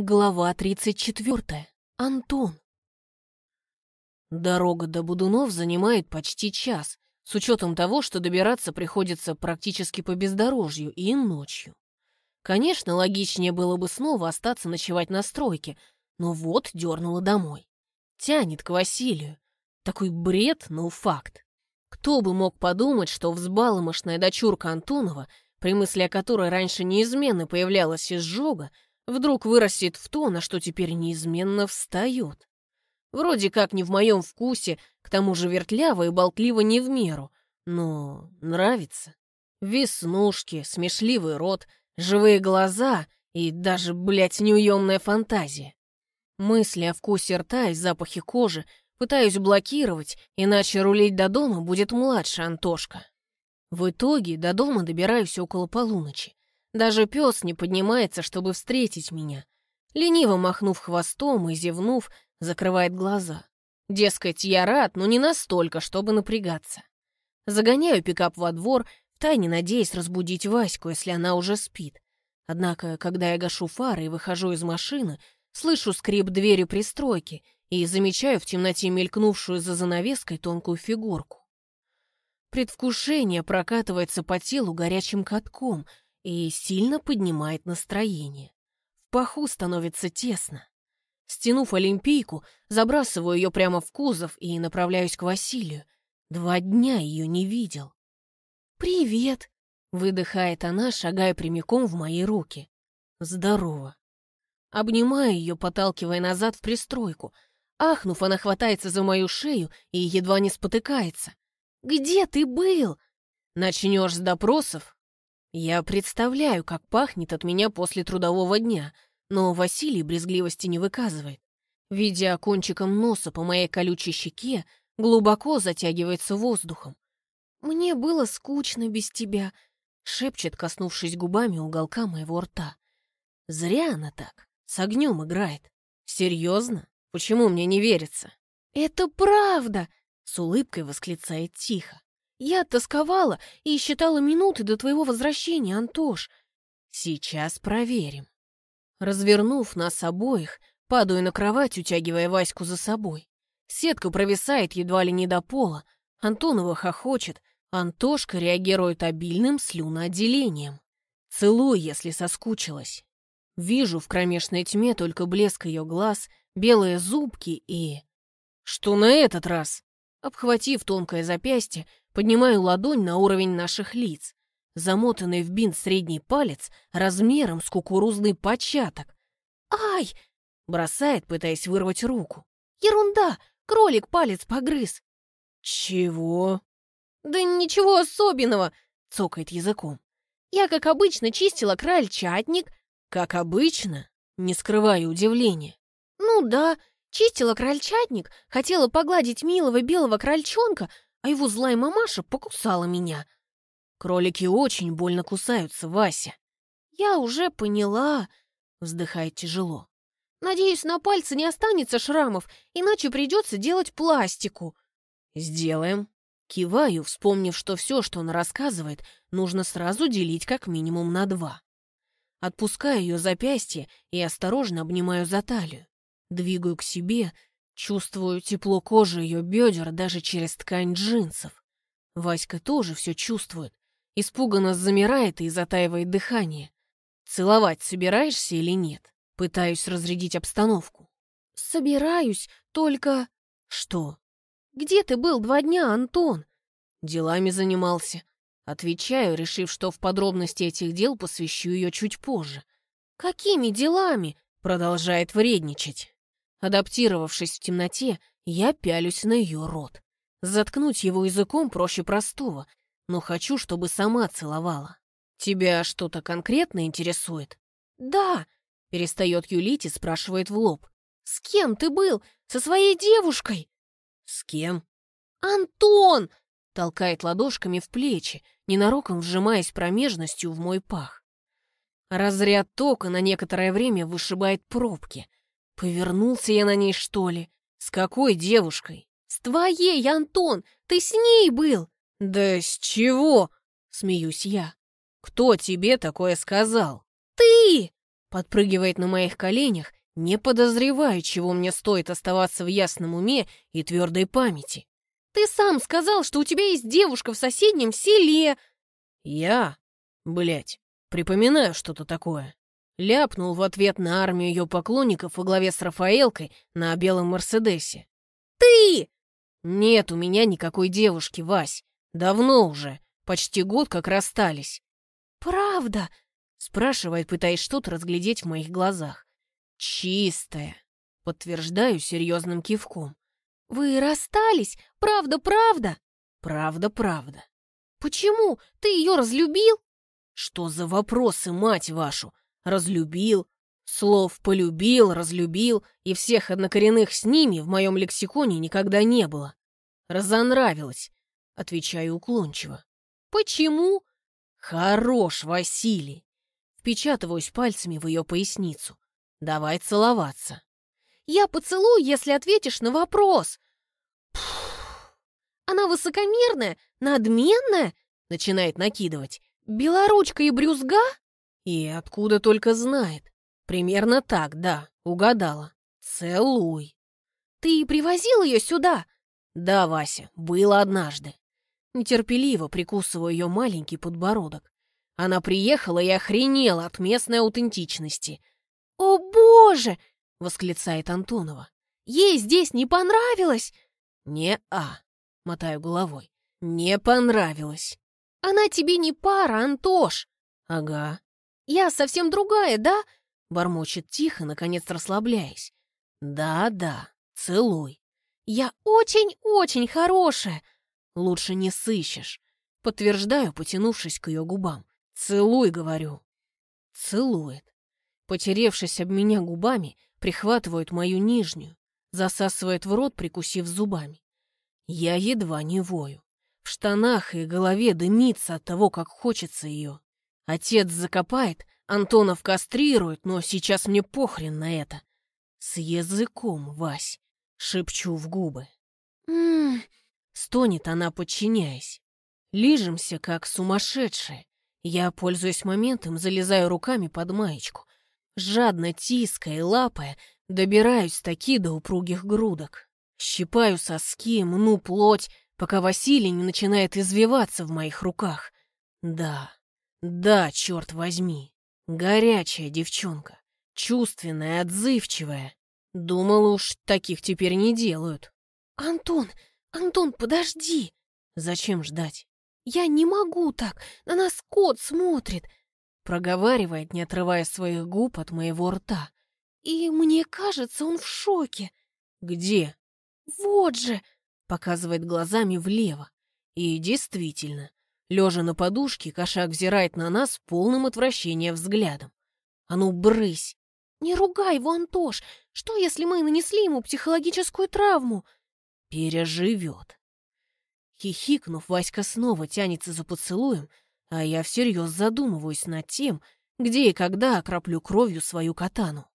Глава 34. Антон. Дорога до Будунов занимает почти час, с учетом того, что добираться приходится практически по бездорожью и ночью. Конечно, логичнее было бы снова остаться ночевать на стройке, но вот дернула домой. Тянет к Василию. Такой бред, но факт. Кто бы мог подумать, что взбаломошная дочурка Антонова, при мысли о которой раньше неизменно появлялась изжога, вдруг вырастет в то, на что теперь неизменно встает. Вроде как не в моем вкусе, к тому же вертляво и болтливо не в меру, но нравится. Веснушки, смешливый рот, живые глаза и даже, блядь, неуемная фантазия. Мысли о вкусе рта и запахе кожи пытаюсь блокировать, иначе рулить до дома будет младше Антошка. В итоге до дома добираюсь около полуночи. Даже пес не поднимается, чтобы встретить меня. Лениво махнув хвостом и зевнув, закрывает глаза. Дескать, я рад, но не настолько, чтобы напрягаться. Загоняю пикап во двор, втайне надеясь разбудить Ваську, если она уже спит. Однако, когда я гашу фары и выхожу из машины, слышу скрип двери пристройки и замечаю в темноте мелькнувшую за занавеской тонкую фигурку. Предвкушение прокатывается по телу горячим катком — и сильно поднимает настроение. В паху становится тесно. Стянув олимпийку, забрасываю ее прямо в кузов и направляюсь к Василию. Два дня ее не видел. «Привет!» — выдыхает она, шагая прямиком в мои руки. «Здорово!» Обнимаю ее, подталкивая назад в пристройку. Ахнув, она хватается за мою шею и едва не спотыкается. «Где ты был?» «Начнешь с допросов, я представляю, как пахнет от меня после трудового дня, но Василий брезгливости не выказывает. Видя кончиком носа по моей колючей щеке, глубоко затягивается воздухом. «Мне было скучно без тебя», — шепчет, коснувшись губами уголка моего рта. «Зря она так, с огнем играет. Серьезно? Почему мне не верится?» «Это правда!» — с улыбкой восклицает тихо. Я тосковала и считала минуты до твоего возвращения, Антош. Сейчас проверим. Развернув нас обоих, падаю на кровать, утягивая Ваську за собой. Сетка провисает едва ли не до пола. Антонова хохочет. Антошка реагирует обильным слюноотделением. Целую, если соскучилась. Вижу в кромешной тьме только блеск ее глаз, белые зубки и... Что на этот раз? Обхватив тонкое запястье, Поднимаю ладонь на уровень наших лиц. Замотанный в бинт средний палец размером с кукурузный початок. «Ай!» — бросает, пытаясь вырвать руку. «Ерунда! Кролик палец погрыз!» «Чего?» «Да ничего особенного!» — цокает языком. «Я, как обычно, чистила крольчатник». «Как обычно?» — не скрываю удивления. «Ну да, чистила крольчатник, хотела погладить милого белого крольчонка, а его злая мамаша покусала меня. Кролики очень больно кусаются, Вася. Я уже поняла, вздыхает тяжело. Надеюсь, на пальце не останется шрамов, иначе придется делать пластику. Сделаем. Киваю, вспомнив, что все, что он рассказывает, нужно сразу делить как минимум на два. Отпускаю ее запястье и осторожно обнимаю за талию. Двигаю к себе, Чувствую тепло кожи ее бедер даже через ткань джинсов. Васька тоже все чувствует. Испуганно замирает и затаивает дыхание. Целовать собираешься или нет? Пытаюсь разрядить обстановку. Собираюсь, только... Что? Где ты был два дня, Антон? Делами занимался. Отвечаю, решив, что в подробности этих дел посвящу ее чуть позже. «Какими делами?» — продолжает вредничать. Адаптировавшись в темноте, я пялюсь на ее рот. Заткнуть его языком проще простого, но хочу, чтобы сама целовала. Тебя что-то конкретно интересует? Да, перестает юлить и спрашивает в лоб. С кем ты был? Со своей девушкой? С кем? Антон! Толкает ладошками в плечи, ненароком вжимаясь промежностью в мой пах. Разряд тока на некоторое время вышибает пробки — Повернулся я на ней, что ли? С какой девушкой? С твоей, Антон! Ты с ней был! Да с чего? Смеюсь я. Кто тебе такое сказал? Ты! подпрыгивает на моих коленях, не подозревая, чего мне стоит оставаться в ясном уме и твердой памяти. «Ты сам сказал, что у тебя есть девушка в соседнем селе!» «Я? Блять, припоминаю что-то такое». Ляпнул в ответ на армию ее поклонников во главе с Рафаэлкой на белом Мерседесе. «Ты!» «Нет у меня никакой девушки, Вась. Давно уже. Почти год как расстались». «Правда?» — спрашивает, пытаясь что-то разглядеть в моих глазах. «Чистая», — подтверждаю серьезным кивком. «Вы расстались? Правда-правда?» «Правда-правда». «Почему? Ты ее разлюбил?» «Что за вопросы, мать вашу? Разлюбил? Слов «полюбил», «разлюбил» и всех однокоренных с ними в моем лексиконе никогда не было. «Разонравилось», — отвечаю уклончиво. «Почему?» «Хорош, Василий!» Впечатываюсь пальцами в ее поясницу. Давай целоваться. Я поцелую, если ответишь на вопрос. Она высокомерная, надменная, начинает накидывать. Белоручка и брюзга? И откуда только знает. Примерно так, да, угадала. Целуй. Ты привозил ее сюда? Да, Вася, было однажды. Нетерпеливо прикусываю ее маленький подбородок. Она приехала и охренела от местной аутентичности. «О, боже!» — восклицает Антонова. «Ей здесь не понравилось?» «Не-а», — мотаю головой. «Не понравилось». «Она тебе не пара, Антош!» «Ага». «Я совсем другая, да?» — бормочет тихо, наконец расслабляясь. «Да-да, целуй». «Я очень-очень хорошая!» «Лучше не сыщешь», — подтверждаю, потянувшись к ее губам. «Целуй», — говорю. Целует. Потеревшись об меня губами, прихватывает мою нижнюю, засасывает в рот, прикусив зубами. Я едва не вою. В штанах и голове дымится от того, как хочется ее. Отец закопает, Антонов кастрирует, но сейчас мне похрен на это. С языком, Вась, шепчу в губы. «М-м-м», стонет она, подчиняясь. Лижемся, как сумасшедшие. Я, пользуясь моментом, залезаю руками под маечку, Жадно тиская, лапая, добираюсь таки до упругих грудок. Щипаю соски, мну плоть, пока Василий не начинает извиваться в моих руках. Да, да, черт возьми. Горячая девчонка, чувственная, отзывчивая. Думал уж, таких теперь не делают. «Антон, Антон, подожди!» «Зачем ждать?» «Я не могу так, на нас кот смотрит проговаривает, не отрывая своих губ от моего рта. И мне кажется, он в шоке. Где? Вот же, показывает глазами влево. И действительно, лежа на подушке, кошак взирает на нас полным отвращения взглядом. А ну, брысь! Не ругай его, Антош! Что, если мы нанесли ему психологическую травму? Переживет. Хихикнув, Васька снова тянется за поцелуем, а я всерьез задумываюсь над тем, где и когда окроплю кровью свою катану.